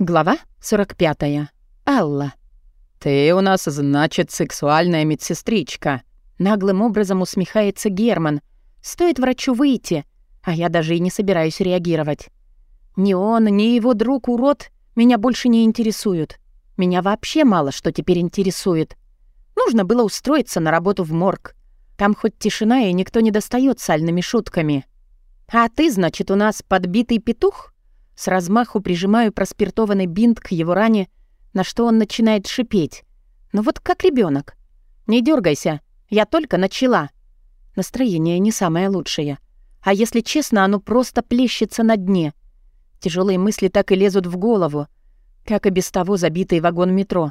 Глава 45. Алла. «Ты у нас, значит, сексуальная медсестричка», — наглым образом усмехается Герман. «Стоит врачу выйти, а я даже и не собираюсь реагировать. Ни он, ни его друг-урод меня больше не интересуют. Меня вообще мало что теперь интересует. Нужно было устроиться на работу в морг. Там хоть тишина, и никто не достает сальными шутками. А ты, значит, у нас подбитый петух?» С размаху прижимаю проспиртованный бинт к его ране, на что он начинает шипеть. Ну вот как ребенок. Не дергайся, я только начала. Настроение не самое лучшее. А если честно, оно просто плещется на дне. Тяжелые мысли так и лезут в голову, как и без того забитый вагон метро.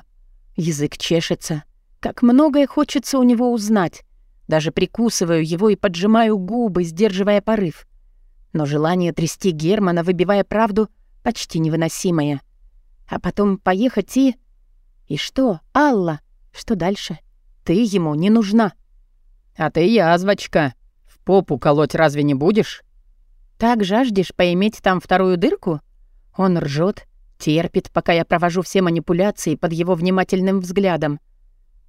Язык чешется. Как многое хочется у него узнать. Даже прикусываю его и поджимаю губы, сдерживая порыв но желание трясти Германа, выбивая правду, почти невыносимое. А потом поехать и... И что, Алла? Что дальше? Ты ему не нужна. А ты язвочка. В попу колоть разве не будешь? Так жаждешь поиметь там вторую дырку? Он ржет, терпит, пока я провожу все манипуляции под его внимательным взглядом.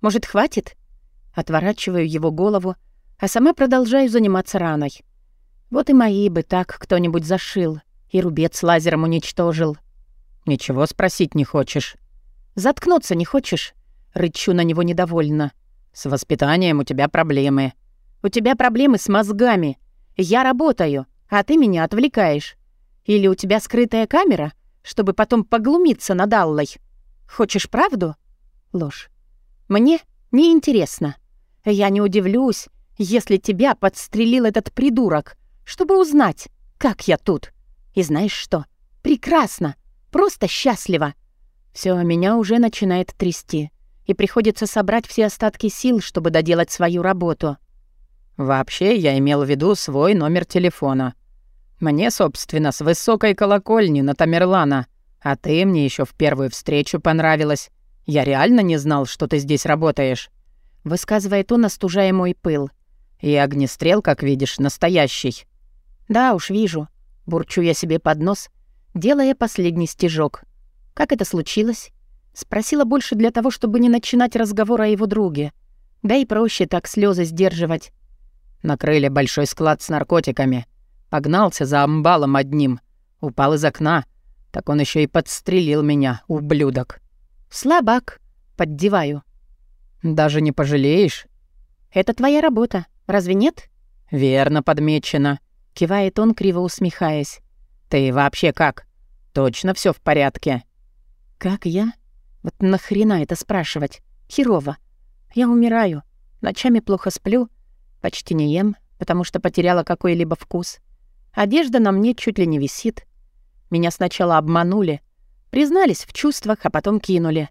Может, хватит? Отворачиваю его голову, а сама продолжаю заниматься раной. Вот и мои бы так кто-нибудь зашил и рубец лазером уничтожил. Ничего спросить не хочешь. Заткнуться не хочешь? Рычу на него недовольно. С воспитанием у тебя проблемы. У тебя проблемы с мозгами. Я работаю, а ты меня отвлекаешь. Или у тебя скрытая камера, чтобы потом поглумиться над Аллой? Хочешь правду? Ложь. Мне неинтересно. Я не удивлюсь, если тебя подстрелил этот придурок, чтобы узнать, как я тут. И знаешь что? Прекрасно, просто счастливо. Все меня уже начинает трясти, и приходится собрать все остатки сил, чтобы доделать свою работу. Вообще, я имел в виду свой номер телефона. Мне, собственно, с высокой колокольни на Тамерлана. А ты мне еще в первую встречу понравилась. Я реально не знал, что ты здесь работаешь. Высказывает он, остужая мой пыл. И огнестрел, как видишь, настоящий. «Да уж, вижу», — бурчу я себе под нос, делая последний стежок. «Как это случилось?» Спросила больше для того, чтобы не начинать разговор о его друге. Да и проще так слезы сдерживать. Накрыли большой склад с наркотиками. Погнался за амбалом одним. Упал из окна. Так он еще и подстрелил меня, ублюдок. «Слабак», — поддеваю. «Даже не пожалеешь?» «Это твоя работа, разве нет?» «Верно подмечено. Кивает он, криво усмехаясь. «Ты вообще как? Точно все в порядке?» «Как я? Вот нахрена это спрашивать? Херово. Я умираю. Ночами плохо сплю. Почти не ем, потому что потеряла какой-либо вкус. Одежда на мне чуть ли не висит. Меня сначала обманули. Признались в чувствах, а потом кинули.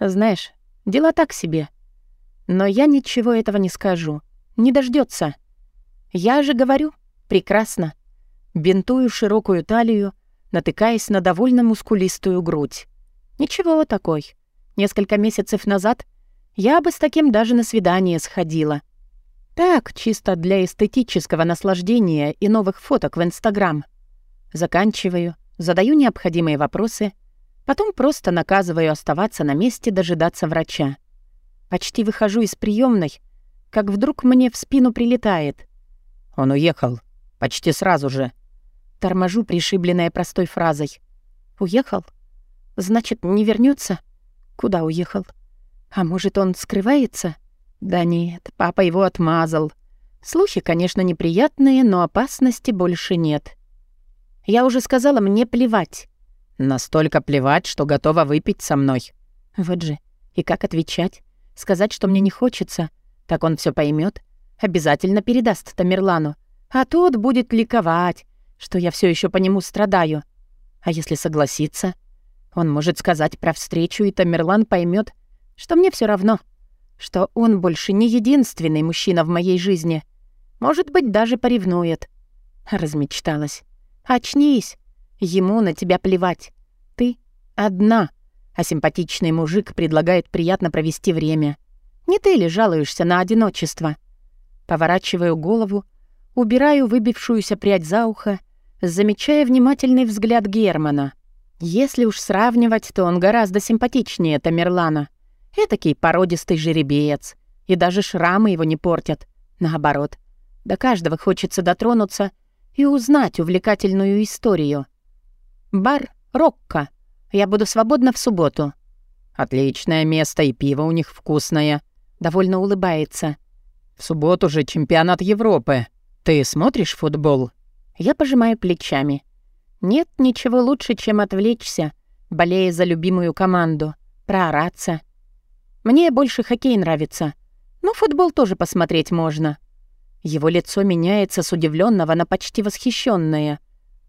Знаешь, дела так себе. Но я ничего этого не скажу. Не дождется. Я же говорю, Прекрасно. Бинтую широкую талию, натыкаясь на довольно мускулистую грудь. Ничего такой. Несколько месяцев назад я бы с таким даже на свидание сходила. Так, чисто для эстетического наслаждения и новых фоток в Инстаграм. Заканчиваю, задаю необходимые вопросы, потом просто наказываю оставаться на месте дожидаться врача. Почти выхожу из приемной, как вдруг мне в спину прилетает. Он уехал. Почти сразу же. Торможу, пришибленная простой фразой. «Уехал? Значит, не вернется? Куда уехал? А может, он скрывается? Да нет, папа его отмазал. Слухи, конечно, неприятные, но опасности больше нет. Я уже сказала, мне плевать. Настолько плевать, что готова выпить со мной. Вот же. И как отвечать? Сказать, что мне не хочется? Так он все поймет. Обязательно передаст Тамерлану. А тот будет ликовать, что я все еще по нему страдаю. А если согласиться? Он может сказать про встречу, и Тамерлан поймет, что мне все равно, что он больше не единственный мужчина в моей жизни. Может быть, даже поревнует. Размечталась. Очнись. Ему на тебя плевать. Ты одна, а симпатичный мужик предлагает приятно провести время. Не ты ли жалуешься на одиночество? Поворачиваю голову, Убираю выбившуюся прядь за ухо, замечая внимательный взгляд Германа. Если уж сравнивать, то он гораздо симпатичнее Тамерлана. Этакий породистый жеребец. И даже шрамы его не портят. Наоборот. До каждого хочется дотронуться и узнать увлекательную историю. Бар «Рокко». Я буду свободна в субботу. Отличное место, и пиво у них вкусное. Довольно улыбается. В субботу же чемпионат Европы. Ты смотришь футбол? Я пожимаю плечами. Нет ничего лучше, чем отвлечься, болея за любимую команду, проораться. Мне больше хоккей нравится, но футбол тоже посмотреть можно. Его лицо меняется с удивленного на почти восхищенное.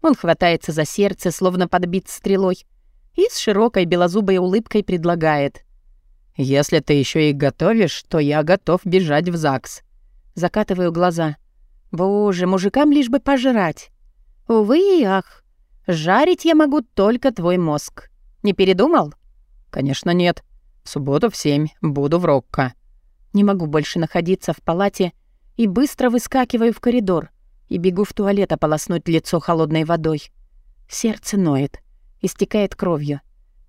Он хватается за сердце, словно подбит стрелой, и с широкой белозубой улыбкой предлагает. «Если ты еще и готовишь, то я готов бежать в ЗАГС». Закатываю глаза. «Боже, мужикам лишь бы пожрать. Увы и ах, жарить я могу только твой мозг. Не передумал?» «Конечно нет. В субботу в семь буду в Рокко». Не могу больше находиться в палате и быстро выскакиваю в коридор и бегу в туалет ополоснуть лицо холодной водой. Сердце ноет, истекает кровью.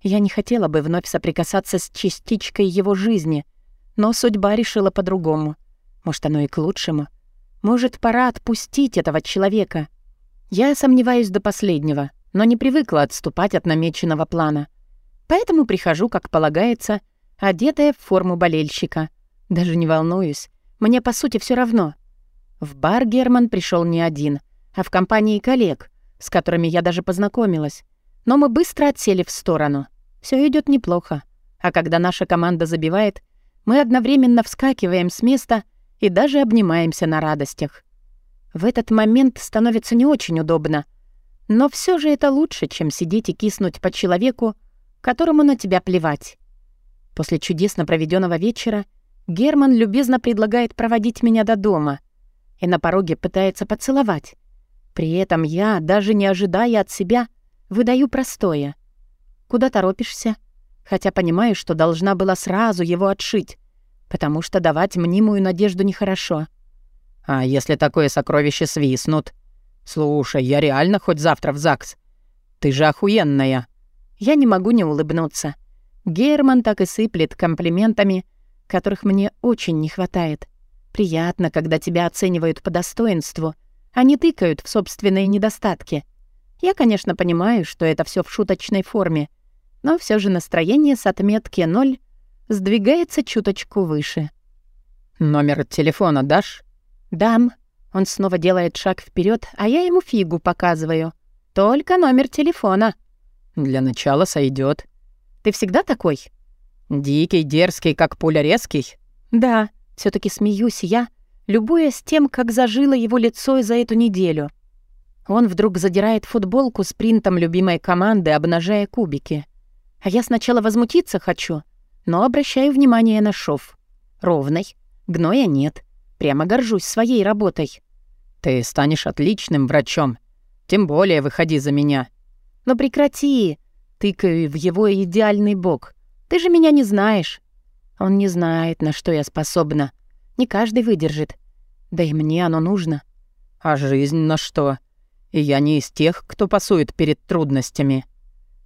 Я не хотела бы вновь соприкасаться с частичкой его жизни, но судьба решила по-другому. Может, оно и к лучшему. Может, пора отпустить этого человека. Я сомневаюсь до последнего, но не привыкла отступать от намеченного плана. Поэтому прихожу, как полагается, одетая в форму болельщика. Даже не волнуюсь. Мне, по сути, все равно. В бар Герман пришел не один, а в компании коллег, с которыми я даже познакомилась. Но мы быстро отсели в сторону. Все идет неплохо. А когда наша команда забивает, мы одновременно вскакиваем с места и даже обнимаемся на радостях. В этот момент становится не очень удобно. Но все же это лучше, чем сидеть и киснуть по человеку, которому на тебя плевать. После чудесно проведенного вечера Герман любезно предлагает проводить меня до дома и на пороге пытается поцеловать. При этом я, даже не ожидая от себя, выдаю простое. Куда торопишься? Хотя понимаю, что должна была сразу его отшить, потому что давать мнимую надежду нехорошо. А если такое сокровище свистнут? Слушай, я реально хоть завтра в ЗАГС? Ты же охуенная. Я не могу не улыбнуться. Герман так и сыплет комплиментами, которых мне очень не хватает. Приятно, когда тебя оценивают по достоинству, а не тыкают в собственные недостатки. Я, конечно, понимаю, что это все в шуточной форме — но все же настроение с отметки ноль сдвигается чуточку выше. «Номер телефона дашь?» «Дам». Он снова делает шаг вперед, а я ему фигу показываю. «Только номер телефона». «Для начала сойдет. «Ты всегда такой?» «Дикий, дерзкий, как пуля резкий?» «Да, все таки смеюсь я, любуясь тем, как зажило его лицо за эту неделю». Он вдруг задирает футболку с принтом любимой команды, обнажая кубики. А я сначала возмутиться хочу, но обращаю внимание на шов. Ровный, гноя нет. Прямо горжусь своей работой. Ты станешь отличным врачом. Тем более выходи за меня. Но прекрати. Тыкаю в его идеальный бок. Ты же меня не знаешь. Он не знает, на что я способна. Не каждый выдержит. Да и мне оно нужно. А жизнь на что? И я не из тех, кто пасует перед трудностями.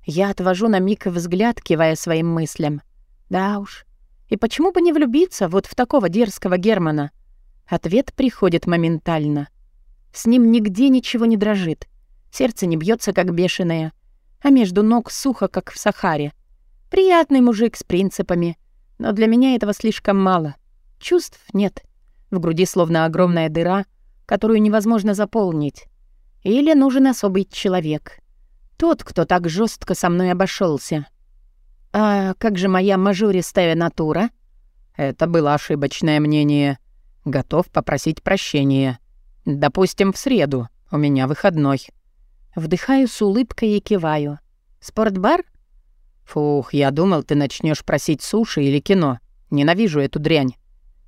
Я отвожу на миг взгляд, кивая своим мыслям. Да уж. И почему бы не влюбиться вот в такого дерзкого Германа? Ответ приходит моментально. С ним нигде ничего не дрожит. Сердце не бьется, как бешеное. А между ног сухо, как в Сахаре. Приятный мужик с принципами. Но для меня этого слишком мало. Чувств нет. В груди словно огромная дыра, которую невозможно заполнить. Или нужен особый человек. Тот, кто так жестко со мной обошелся. А как же моя мажористая натура? Это было ошибочное мнение. Готов попросить прощения. Допустим, в среду. У меня выходной. Вдыхаю с улыбкой и киваю. Спортбар? Фух, я думал, ты начнешь просить суши или кино. Ненавижу эту дрянь.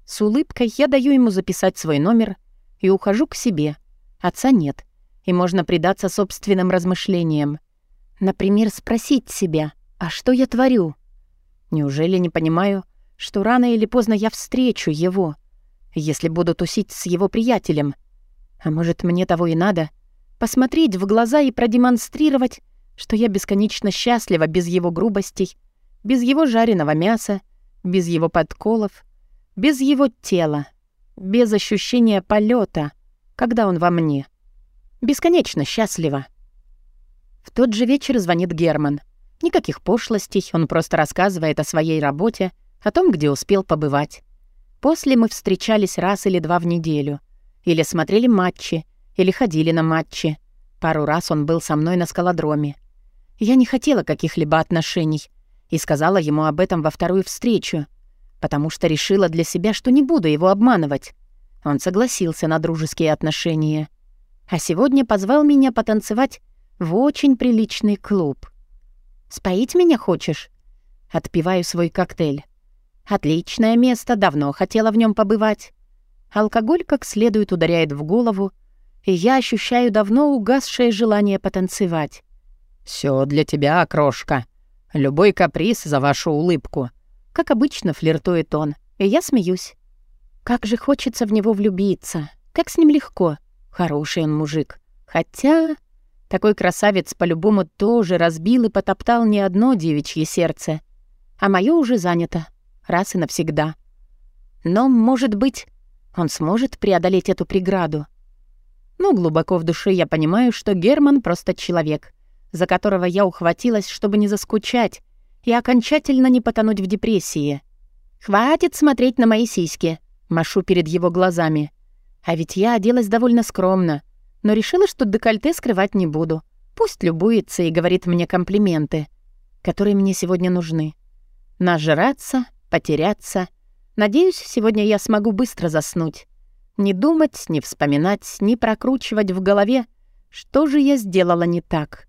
С улыбкой я даю ему записать свой номер и ухожу к себе. Отца нет и можно предаться собственным размышлениям. Например, спросить себя, а что я творю? Неужели не понимаю, что рано или поздно я встречу его, если буду тусить с его приятелем? А может, мне того и надо? Посмотреть в глаза и продемонстрировать, что я бесконечно счастлива без его грубостей, без его жареного мяса, без его подколов, без его тела, без ощущения полета, когда он во мне. Бесконечно счастлива. В тот же вечер звонит Герман. Никаких пошлостей, он просто рассказывает о своей работе, о том, где успел побывать. После мы встречались раз или два в неделю. Или смотрели матчи, или ходили на матчи. Пару раз он был со мной на скалодроме. Я не хотела каких-либо отношений и сказала ему об этом во вторую встречу, потому что решила для себя, что не буду его обманывать. Он согласился на дружеские отношения. А сегодня позвал меня потанцевать в очень приличный клуб. «Споить меня хочешь?» Отпиваю свой коктейль. «Отличное место, давно хотела в нем побывать». Алкоголь как следует ударяет в голову, и я ощущаю давно угасшее желание потанцевать. Все для тебя, крошка. Любой каприз за вашу улыбку». Как обычно флиртует он, и я смеюсь. Как же хочется в него влюбиться. Как с ним легко. Хороший он мужик. Хотя... Такой красавец по-любому тоже разбил и потоптал не одно девичье сердце. А мое уже занято. Раз и навсегда. Но, может быть, он сможет преодолеть эту преграду. Ну, глубоко в душе я понимаю, что Герман просто человек, за которого я ухватилась, чтобы не заскучать и окончательно не потонуть в депрессии. «Хватит смотреть на мои сиськи», — машу перед его глазами. А ведь я оделась довольно скромно, но решила, что декольте скрывать не буду. Пусть любуется и говорит мне комплименты, которые мне сегодня нужны. Нажраться, потеряться. Надеюсь, сегодня я смогу быстро заснуть. Не думать, не вспоминать, не прокручивать в голове, что же я сделала не так.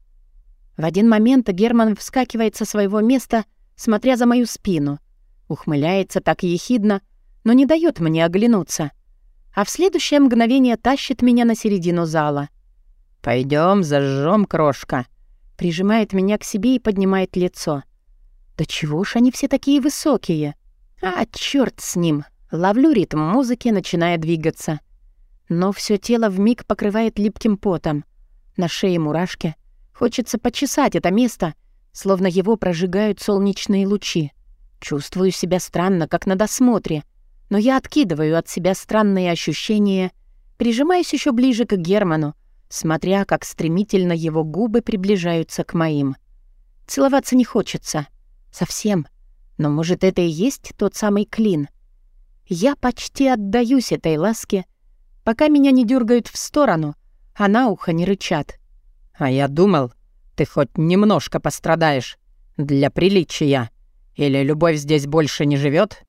В один момент Герман вскакивает со своего места, смотря за мою спину. Ухмыляется так ехидно, но не дает мне оглянуться а в следующее мгновение тащит меня на середину зала. Пойдем, зажжем, крошка», прижимает меня к себе и поднимает лицо. «Да чего ж они все такие высокие?» «А, черт с ним!» Ловлю ритм музыки, начиная двигаться. Но все тело вмиг покрывает липким потом. На шее мурашки. Хочется почесать это место, словно его прожигают солнечные лучи. Чувствую себя странно, как на досмотре — но я откидываю от себя странные ощущения, прижимаюсь еще ближе к Герману, смотря, как стремительно его губы приближаются к моим. Целоваться не хочется. Совсем. Но, может, это и есть тот самый клин. Я почти отдаюсь этой ласке, пока меня не дергают в сторону, а на ухо не рычат. «А я думал, ты хоть немножко пострадаешь. Для приличия. Или любовь здесь больше не живет?